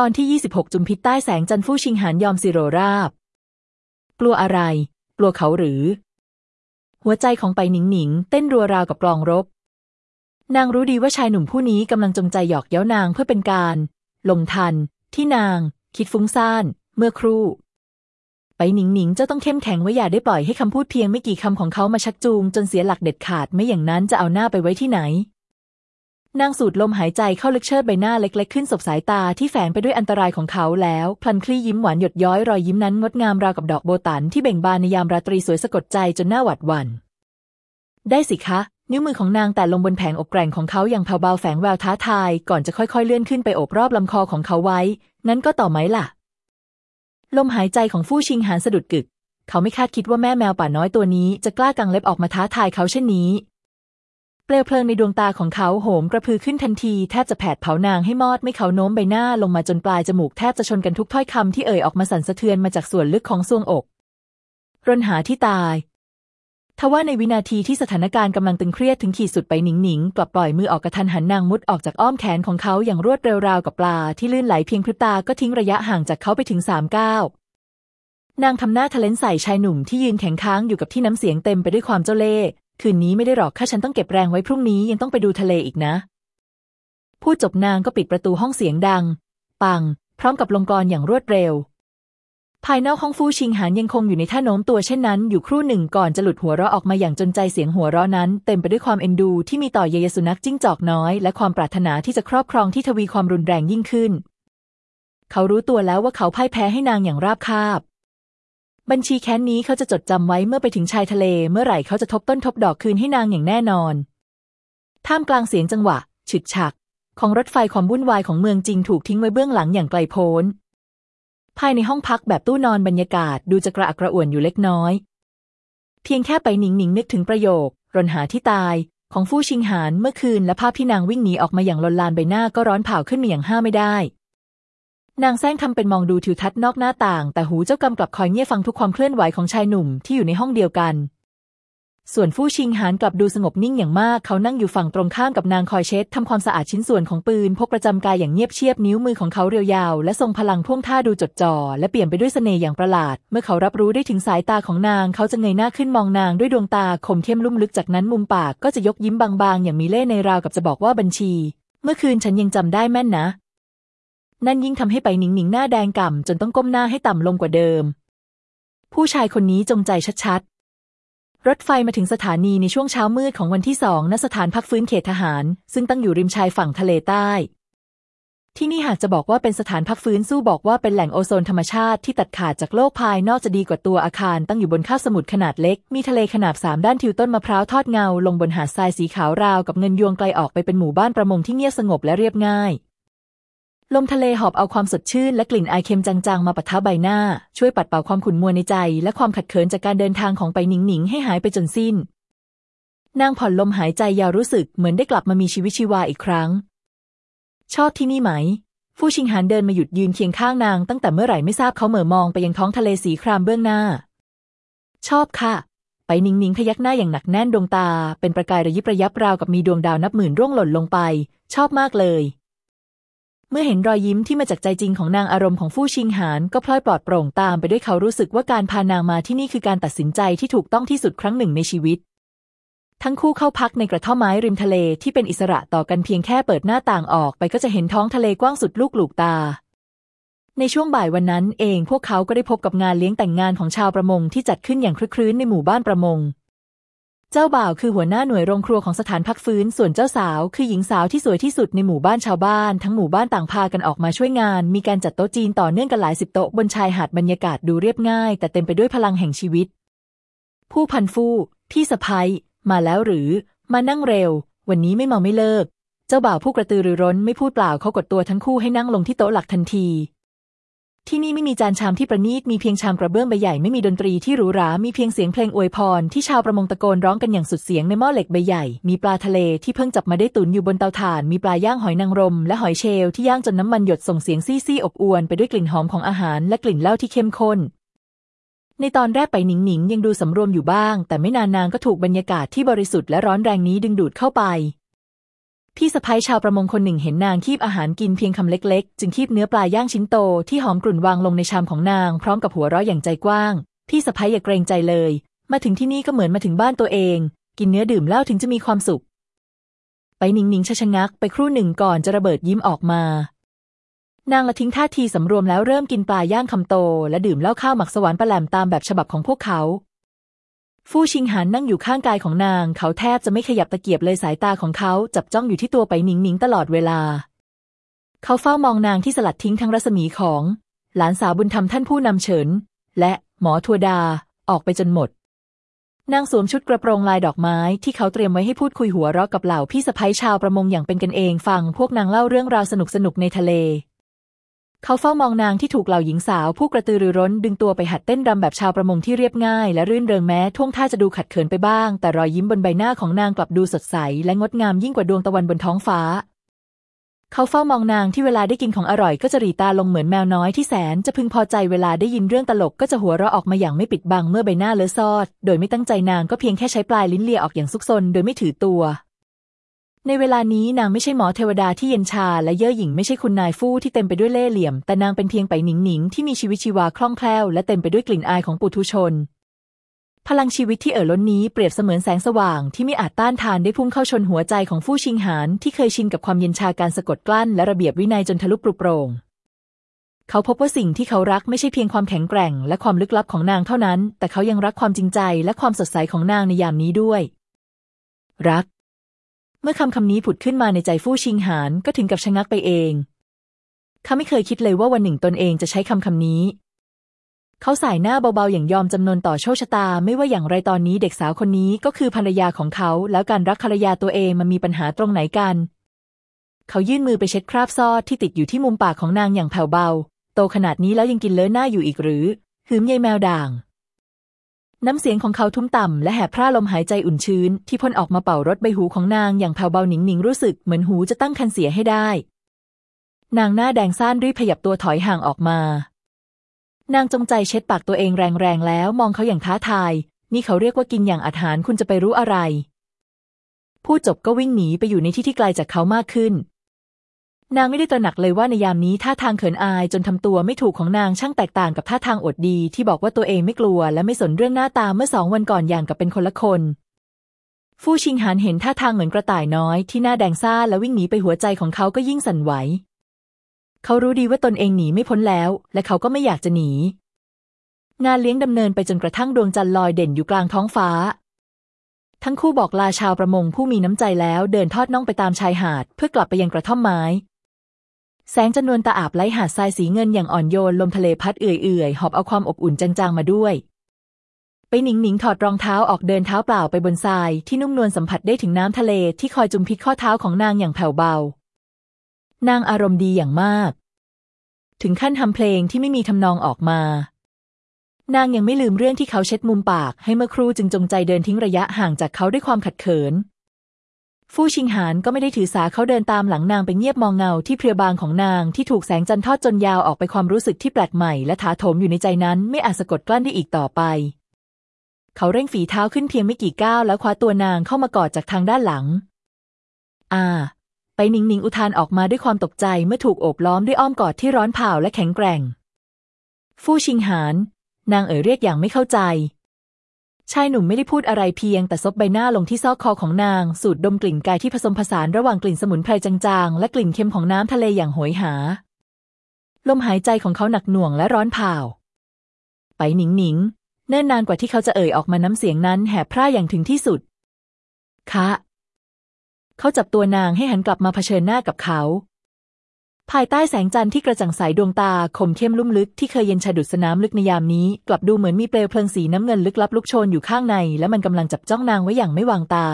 ตอนที่ 26 จุมพิษใต้แสงจันฟู่ชิงหานยอมสิโรราบ กลัวอะไร กลัวเขาหรือ หัวใจของไปหนิงหนิง เต้นรัวราวกับกลองรบ นางรู้ดีว่าชายหนุ่มผู้นี้กำลังจงใจหยอกเย้านางเพื่อเป็นการ ลงทัน ที่นาง คิดฟุ้งซ่าน เมื่อครู่ ไปหนิงหนิงเจ้าต้องเข้มแข็งไว้อย่าได้ปล่อยให้คำพูดเพียงไม่กี่คำของเขามาชักจูง จนเสียหลักเด็ดขาดไม่อย่างนั้นจะเอาหน้าไปไว้ที่ไหน นางสูดลมหายใจเข้าลึกเชิดใบหน้าเล็กๆขึ้นสบสายตาที่แฝงไปด้วยอันตรายของเขาแล้ว พลันคลี่ยิ้มหวานหยดย้อยรอยยิ้มนั้นงดงามราวกับดอกโบตันที่เบ่งบานในยามราตรีสวยสะกดใจจนหน้าหวัดหวัน่นได้สิคะ นิ้วมือของนางแต่ลงบนแผงอกแกร่งของเขาอย่างเบาแฝงแววท้าทาย ก่อนจะค่อยๆเลื่อนขึ้นไปโอบรอบลำคอของเขาไว้งั้นก็ต่อไหมล่ะ ลมหายใจของฟู่ชิงหานสะดุดกึก เขาไม่คาดคิดว่าแม่แมวป่าน้อยตัวนี้จะกล้ากังเล็บออกมาท้าทายเขาเช่นนี้ เปลวเพลิงในดวงตาของเขาโหมกระพือขึ้นทันทีแทบจะแผดเผานางให้มอดไม่เขาโน้มใบหน้าลงมาจนปลายจมูกแทบจะชนกันทุกถ้อยคำที่เอ่ยออกมาสั่นสะเทือนมาจากส่วนลึกของซวงอกรนหาที่ตายทว่าในวินาทีที่สถานการณ์กำลังตึงเครียดถึงขีดสุดไปหนิงหนิงกลับปล่อยมือออกกระทันหันนางมุดออกจากอ้อมแขนของเขาอย่างรวดเร็วราวกับปลาที่ลื่นไหลเพียงพริบตาก็ทิ้งระยะห่างจากเขาไปถึงสามก้าวนางทำหน้าทะเลนใส่ชายหนุ่มที่ยืนแข็งค้างอยู่กับที่น้ำเสียงเต็มไปด้วยความเจ้าเล่ห์ คืนนี้ไม่ได้หรอกข้าฉันต้องเก็บแรงไว้พรุ่งนี้ยังต้องไปดูทะเลอีกนะพูดจบนางก็ปิดประตูห้องเสียงดัง ปัง พร้อมกับลงกรอย่างรวดเร็ว ภายนอกห้องฟูชิงหานยังคงอยู่ในท่าโน้มตัวเช่นนั้น อยู่ครู่หนึ่งก่อนจะหลุดหัวเราะออกมาอย่างจนใจเสียงหัวเราะนั้น เต็มไปด้วยความเอ็นดูที่มีต่อเยยสุนัขจิ้งจอกน้อย และความปรารถนาที่จะครอบครองที่ทวีความรุนแรงยิ่งขึ้น เขารู้ตัวแล้วว่าเขาพ่ายแพ้ให้นางอย่างราบคาบ บัญชีแค้นนี้เขาจะจดจำไว้เมื่อไปถึงชายทะเล เมื่อไหร่เขาจะทบต้นทบดอกคืนให้นางอย่างแน่นอน ท่ามกลางเสียงจังหวะ ฉึกฉัก ของรถไฟความวุ่นวายของเมืองจริงถูกทิ้งไว้เบื้องหลังอย่างไกลโพ้น ภายในห้องพักแบบตู้นอนบรรยากาศดูจะกระอักกระอ่วนอยู่เล็กน้อย เพียงแค่ไปหนิงหนิงนึกถึงประโยค รนหาที่ตาย ของฟู่ชิงหานเมื่อคืนและภาพที่นางวิ่งหนีออกมาอย่างลนลานใบหน้าก็ร้อนเผาขึ้นมาอย่างห้าไม่ได้ นางแซงทำเป็นมองดูทิวทัศน์นอกหน้าต่าง แต่หูเจ้ากรรมกลับคอยเงี่ยฟังทุกความเคลื่อนไหวของชายหนุ่มที่อยู่ในห้องเดียวกัน ส่วนฟู่ชิงหานกลับดูสงบนิ่งอย่างมาก เขานั่งอยู่ฝั่งตรงข้ามกับนางคอยเช็ดทำความสะอาดชิ้นส่วนของปืนพกประจำกายอย่างเงียบเชียบนิ้วมือของเขาเรียวยาว และทรงพลังท่วงท่าดูจดจ่อและเปลี่ยนไปด้วยเสน่ห์อย่างประหลาด เมื่อเขารับรู้ได้ถึงสายตาของนาง เขาจะเงยหน้าขึ้นมองนางด้วยดวงตาคมเข้มลุ่มลึกจากนั้นมุมปากก็จะยกยิ้มบางๆ อย่างมีเล่ห์ในราวกับจะบอกว่าบัญชี เมื่อคืนฉันยังจำได้แม่นนะ นั่นยิ่งทำให้ไปหนิงหนิงหน้าแดงก่ำจนต้องก้มหน้าให้ต่ำลงกว่าเดิม ผู้ชายคนนี้จงใจชัดๆ รถไฟมาถึงสถานีในช่วงเช้ามืดของวันที่สองณสถานพักฟื้นเขตทหาร ซึ่งตั้งอยู่ริมชายฝั่งทะเลใต้ ที่นี่หากจะบอกว่าเป็นสถานพักฟื้นสู้บอกว่าเป็นแหล่งโอโซนธรรมชาติที่ตัดขาดจากโลกภายนอกจะดีกว่าตัวอาคารตั้งอยู่บนคาบสมุทรขนาดเล็ก มีทะเลขนาบสามด้านทิวต้นมะพร้าวทอดเงา ลงบนหาดทรายสีขาวราวกับเงินยวงไกลออกไปเป็นหมู่บ้านประมงที่เงียบสงบและเรียบง่าย ลมทะเลหอบเอาความสดชื่นและกลิ่นอายเค็มจางๆ มาปะทะใบหน้า ช่วยปัดเป่าความขุ่นมัวในใจ และความขัดเคินจากการเดินทางของไปหนิงหนิงให้หายไปจนสิ้น นางผ่อนลมหายใจยาวรู้สึกเหมือนได้กลับมามีชีวิตชีวาอีกครั้ง ชอบที่นี่ไหมฟู่ชิงหานเดินมาหยุดยืนเคียงข้างนางตั้งแต่เมื่อไหร่ไม่ทราบเขาเหม่อมองไปยังท้องทะเลสีครามเบื้องหน้า ชอบค่ะ ไปนิงนิงพยักหน้าอย่างหนักแน่นดวงตา เป็นประกายระยิบระยับราวกับมีดวงดาวนับหมื่นร่วงหล่นลงไป ชอบมากเลย เมื่อเห็นรอยยิ้มที่มาจากใจจริงของนางอารมณ์ของฟู่ชิงหานก็พลอยปลอดโปร่งตามไปด้วยเขารู้สึกว่าการพานางมาที่นี่คือการตัดสินใจที่ถูกต้องที่สุดครั้งหนึ่งในชีวิต ทั้งคู่เข้าพักในกระท่อมไม้ริมทะเลที่เป็นอิสระต่อกันเพียงแค่เปิดหน้าต่างออกไปก็จะเห็นท้องทะเลกว้างสุดลูกหลูกตาในช่วงบ่ายวันนั้นเองพวกเขาก็ได้พบกับงานเลี้ยงแต่งงานของชาวประมงที่จัดขึ้นอย่างคลึกครื้นในหมู่บ้านประมง เจ้าบ่าวคือหัวหน้าหน่วยโรงครัวของสถานพักฟื้น ส่วนเจ้าสาวคือหญิงสาวที่สวยที่สุดในหมู่บ้านชาวบ้าน ทั้งหมู่บ้านต่างพากันออกมาช่วยงาน มีการจัดโต๊ะจีนต่อเนื่องกันหลายสิบโต๊ะบนชายหาดบรรยากาศดูเรียบง่าย แต่เต็มไปด้วยพลังแห่งชีวิต ผู้พันฟู่พี่สะพ้ยมาแล้วหรือ มานั่งเร็ว วันนี้ไม่เมาไม่เลิก เจ้าบ่าวผู้กระตือรือร้นไม่พูดเปล่าเขากดตัวทั้งคู่ให้นั่งลงที่โต๊ะหลักทันที ที่นี่ไม่มีจานชามที่ประณีตมีเพียงชามกระเบื้องใบใหญ่ไม่มีดนตรีที่หรูหรา มีเพียงเสียงเพลงอวยพรที่ชาวประมงตะโกนร้องกันอย่างสุดเสียงในหม้อเหล็กใบใหญ่ มีปลาทะเลที่เพิ่งจับมาได้ตุนอยู่บนเตาถ่าน มีปลาย่างหอยนางรม และหอยเชลล์ที่ย่างจนน้ำมันหยดส่งเสียงซี่ซี่อบอวนไปด้วยกลิ่นหอมของอาหารและกลิ่นเหล้าที่เข้มข้น ในตอนแรกไปหนิงหนิงยังดูสำรวมอยู่บ้าง แต่ไม่นานนางก็ถูกบรรยากาศที่บริสุทธิ์และร้อนแรงนี้ดึงดูดเข้าไป พี่สะพ้ยชาวประมงคนหนึ่งเห็นนางคีบอาหารกินเพียงคำเล็กๆ จึงคีบเนื้อปลาย่างชิ้นโตที่หอมกรุ่นวางลงในชามของนาง พร้อมกับหัวเราะอย่างใจกว้าง พี่สะพ้ยอย่าเกรงใจเลย มาถึงที่นี่ก็เหมือนมาถึงบ้านตัวเอง กินเนื้อดื่มเหล้าถึงจะมีความสุข ไปนิงนิงชะชะงัก ไปครู่หนึ่งก่อนจะระเบิดยิ้มออกมานางละทิ้งท่าทีสำรวมแล้วเริ่มกินปลาย่างคำโต และดื่มเหล้าข้าวหมักสวรรค์ปลาแหลมตามแบบฉบับของพวกเขา ฟู่ชิงหานนั่งอยู่ข้างกายของนาง เขาแทบจะไม่ขยับตะเกียบเลยสายตาของเขาจับจ้องอยู่ที่ตัวไปหนิงหนิงตลอดเวลา เขาเฝ้ามองนางที่สลัดทิ้งทั้งรัศมีของ หลานสาวบุญธรรมท่านผู้นำเฉิน และหมอทัวดา ออกไปจนหมด นางสวมชุดกระโปรงลายดอกไม้ที่เขาเตรียมไว้ให้พูดคุยหัวเราะกับเหล่าพี่สะพ้ยชาวประมงอย่างเป็นกันเองฟังพวกนางเล่าเรื่องราวสนุกสนุกในทะเล เขาเฝ้ามองนางที่ถูกเหล่าหญิงสาวผู้กระตือรือร้น ดึงตัวไปหัดเต้นรำแบบชาวประมงที่เรียบง่าย และรื่นเริงแม้ท่วงท่าจะดูขัดเขินไปบ้าง แต่รอยยิ้มบนใบหน้าของนางกลับดูสดใส และงดงามยิ่งกว่าดวงตะวันบนท้องฟ้า เขาเฝ้ามองนางที่เวลาได้กินของอร่อยก็จะรีตาลงเหมือนแมวน้อยที่แสนจะพึงพอใจเวลาได้ยินเรื่องตลกก็จะหัวเราะออกมาอย่างไม่ปิดบังเมื่อใบหน้าเลอะซอด โดยไม่ตั้งใจนางก็เพียงแค่ใช้ปลายลิ้นเลียออกอย่างซุกซนโดยไม่ถือตัว ในเวลานี้นางไม่ใช่หมอเทวดาที่เย็นชา และเย่อหยิ่งไม่ใช่คุณนายฟู่ที่เต็มไปด้วยเล่ห์เหลี่ยม แต่นางเป็นเพียงไปหนิงหนิงที่มีชีวิตชีวาคล่องแคล่วและเต็มไปด้วยกลิ่นอายของปุถุชน พลังชีวิตที่เอ่อล้นนี้เปรียบเสมือนแสงสว่างที่ไม่อาจต้านทานได้พุ่งเข้าชนหัวใจของฟู่ชิงหานที่เคยชินกับความเย็นชาการสะกดกลั้นและระเบียบวินัยจนทะลุปลุกโปร่งเขาพบว่าสิ่งที่เขารักไม่ใช่เพียงความแข็งแกร่ง และความลึกลับของนางเท่านั้น แต่เขายังรักความจริงใจและความสดใสของนางในยามนี้ด้วย รัก เมื่อคำคำนี้ผุดขึ้นมาในใจฟู่ชิงหานก็ถึงกับชะงักไปเองเขาไม่เคยคิดเลยว่าวันหนึ่งตนเองจะใช้คำคำนี้ เขาสายหน้าเบาๆอย่างยอมจำนนต่อโชคชะตา ไม่ว่าอย่างไรตอนนี้เด็กสาวคนนี้ก็คือภรรยาของเขา แล้วการรักภรรยาตัวเองมันมีปัญหาตรงไหนกัน เขายื่นมือไปเช็ดคราบซอดที่ติดอยู่ที่มุมปากของนางอย่างแผ่วเบา โตขนาดนี้แล้วยังกินเลอะหน้าอยู่อีกหรือ หืมยายแมวด่าง น้ำเสียงของเขาทุ้มต่ำและแหบพร่าลมหายใจอุ่นชื้น ที่พ่นออกมาเป่ารถใบหูของนางอย่างแผ่วเบาหนิงหนิงรู้สึกเหมือนหูจะตั้งคันเสียให้ได้ นางหน้าแดงซ่านรีบขยับตัวถอยห่างออกมา นางจงใจเช็ดปากตัวเองแรงๆแล้วมองเขาอย่างท้าทาย นี่เขาเรียกว่ากินอย่างอาหารคุณจะไปรู้อะไร พูดจบก็วิ่งหนีไปอยู่ในที่ที่ไกลจากเขามากขึ้น นางไม่ได้ตระหนักเลยว่าในยามนี้ท่าทางเขินอายจนทำตัวไม่ถูกของนางช่างแตกต่างกับท่าทางอดดีที่บอกว่าตัวเองไม่กลัวและไม่สนเรื่องหน้าตาเมื่อสองวันก่อนอย่างกับเป็นคนละคนฟู่ชิงหานเห็นท่าทางเหมือนกระต่ายน้อยที่หน้าแดงซ่าและวิ่งหนีไปหัวใจของเขาก็ยิ่งสั่นไหว เขารู้ดีว่าตนเองหนีไม่พ้นแล้ว และเขาก็ไม่อยากจะหนี งานเลี้ยงดำเนินไปจนกระทั่งดวงจันทร์ลอยเด่นอยู่กลางท้องฟ้า ทั้งคู่บอกลาชาวประมงผู้มีน้ำใจแล้วเดินทอดน่องไปตามชายหาด เพื่อกลับไปยังกระท่อมไม้ แสงจันนวลตาอาบไล้หาดทรายสีเงินอย่างอ่อนโยนลมทะเลพัดเอื่อยๆ หอบเอาความอบอุ่นจางๆมาด้วย ไปหนิงหนิงถอดรองเท้าออกเดินเท้าเปล่าไปบนทรายที่นุ่มนวลสัมผัสได้ถึงน้ำทะเลที่คอยจุมพิษข้อเท้าของนางอย่างแผ่วเบา นางอารมณ์ดีอย่างมาก ถึงขั้นทำเพลงที่ไม่มีทำนองออกมา นางยังไม่ลืมเรื่องที่เขาเช็ดมุมปากให้เมื่อครู่จึงจงใจเดินทิ้งระยะห่างจากเขาด้วยความขัดเขิน ฟู่ชิงหานก็ไม่ได้ถือสาเขาเดินตามหลังนางไปเงียบมองเงาที่เพรียบางของนางที่ถูกแสงจันทร์ทอดจนยาวออกไปความรู้สึกที่แปลกใหม่และถาโถมอยู่ในใจนั้นไม่อาจสะกดกลั้นได้อีกต่อไป เขาเร่งฝีเท้าขึ้นเพียงไม่กี่ก้าวแล้วคว้าตัวนางเข้ามากอดจากทางด้านหลัง อ่า ไปนิงนิงอุทานออกมาด้วยความตกใจเมื่อถูกโอบล้อมด้วยอ้อมกอดที่ร้อนเผาและแข็งแกร่ง ฟู่ชิงหาน นางเอ๋ยเรียกอย่างไม่เข้าใจ ชายหนุ่มไม่ได้พูดอะไรเพียงแต่ซบใบหน้าลงที่ซอกคอของนาง สูดดมกลิ่นกายที่ผสมผสานระหว่างกลิ่นสมุนไพรจางๆ และกลิ่นเค็มของน้ำทะเลอย่างโหยหา ลมหายใจของเขาหนักหน่วงและร้อนเผาไปหนิงหนิงเนิ่นนานกว่าที่เขาจะเอ่ยออกมาน้ำเสียงนั้นแหบพร่าอย่างถึงที่สุด คะ เขาจับตัวนางให้หันกลับมาเผชิญหน้ากับเขา ภายใต้แสงจันทร์ที่กระจ่างใสดวงตาคมเข้มลุ่มลึกที่เคยเย็นชาดุดสนามลึกในยามนี้ กลับดูเหมือนมีเปลวเพลิงสีน้ำเงินลึกลับลุกโชนอยู่ข้างใน และมันกำลังจับจ้องนางไว้อย่างไม่วางตา